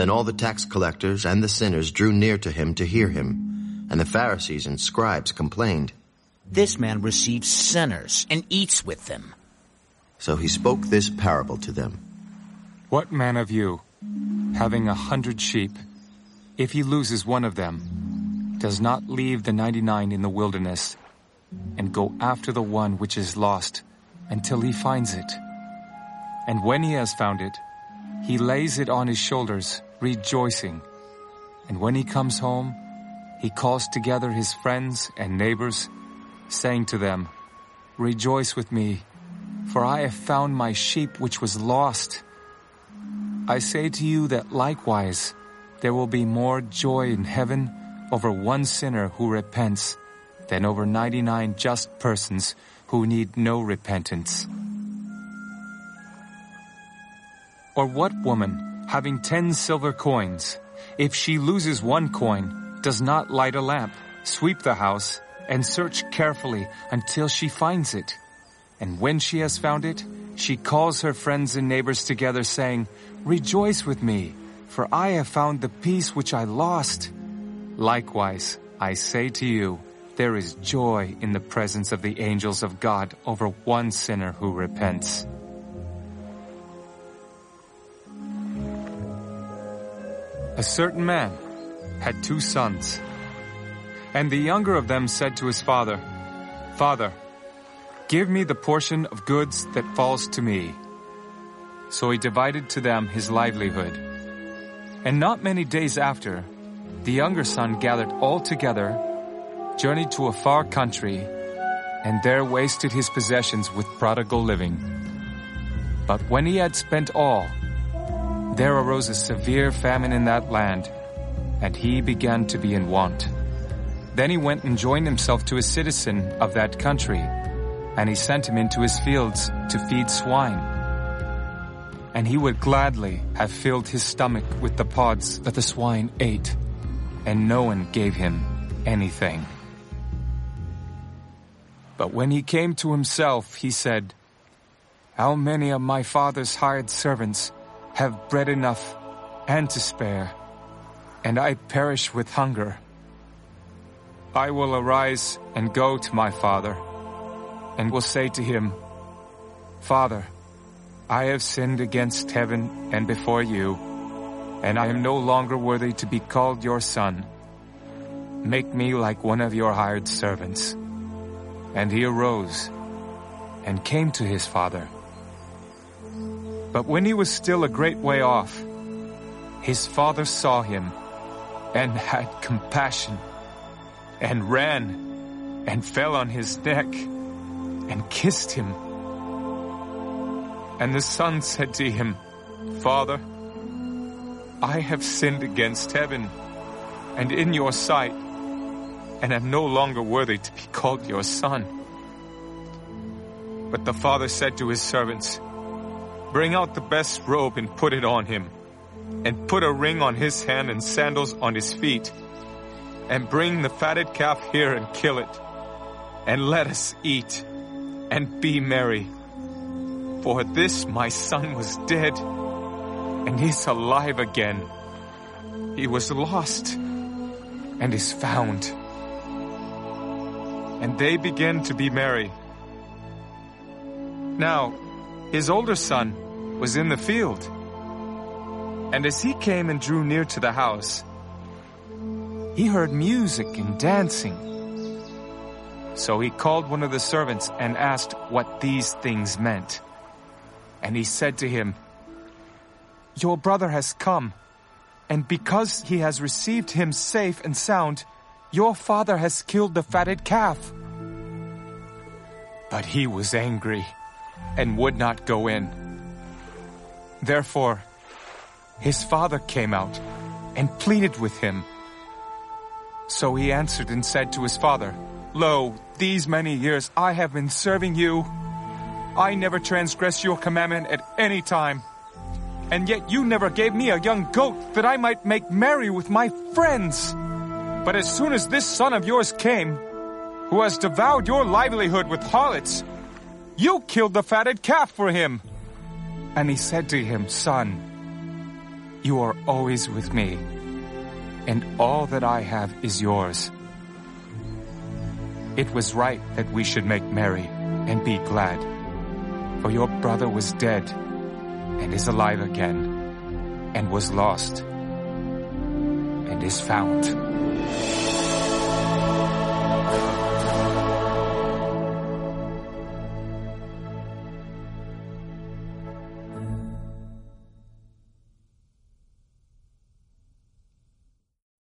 Then all the tax collectors and the sinners drew near to him to hear him, and the Pharisees and scribes complained. This man receives sinners and eats with them. So he spoke this parable to them. What man of you, having a hundred sheep, if he loses one of them, does not leave the ninety-nine in the wilderness and go after the one which is lost until he finds it? And when he has found it, he lays it on his shoulders, rejoicing. And when he comes home, he calls together his friends and neighbors, saying to them, Rejoice with me, for I have found my sheep which was lost. I say to you that likewise there will be more joy in heaven over one sinner who repents than over 99 just persons who need no repentance. Or what woman, having ten silver coins, if she loses one coin, does not light a lamp, sweep the house, and search carefully until she finds it? And when she has found it, she calls her friends and neighbors together saying, Rejoice with me, for I have found the piece which I lost. Likewise, I say to you, there is joy in the presence of the angels of God over one sinner who repents. A certain man had two sons, and the younger of them said to his father, Father, Give me the portion of goods that falls to me. So he divided to them his livelihood. And not many days after, the younger son gathered all together, journeyed to a far country, and there wasted his possessions with prodigal living. But when he had spent all, there arose a severe famine in that land, and he began to be in want. Then he went and joined himself to a citizen of that country, and he sent him into his fields to feed swine. And he would gladly have filled his stomach with the pods that the swine ate, and no one gave him anything. But when he came to himself, he said, How many of my father's hired servants have bread enough and to spare, and I perish with hunger? I will arise and go to my father and will say to him, Father, I have sinned against heaven and before you, and I am no longer worthy to be called your son. Make me like one of your hired servants. And he arose and came to his father. But when he was still a great way off, his father saw him and had compassion and ran and fell on his neck and kissed him. And the son said to him, Father, I have sinned against heaven and in your sight, and am no longer worthy to be called your son. But the father said to his servants, Bring out the best robe and put it on him, and put a ring on his hand and sandals on his feet, and bring the fatted calf here and kill it, and let us eat and be merry. For this my son was dead, and is alive again. He was lost, and is found. And they began to be merry. Now, his older son was in the field. And as he came and drew near to the house, he heard music and dancing. So he called one of the servants and asked what these things meant. And he said to him, Your brother has come, and because he has received him safe and sound, your father has killed the fatted calf. But he was angry and would not go in. Therefore, his father came out and pleaded with him. So he answered and said to his father, Lo, these many years I have been serving you. I never transgressed your commandment at any time. And yet you never gave me a young goat that I might make merry with my friends. But as soon as this son of yours came, who has devoured your livelihood with harlots, you killed the fatted calf for him. And he said to him, Son, you are always with me, and all that I have is yours. It was right that we should make merry and be glad, for your brother was dead and is alive again, and was lost and is found.